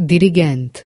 ديريجانت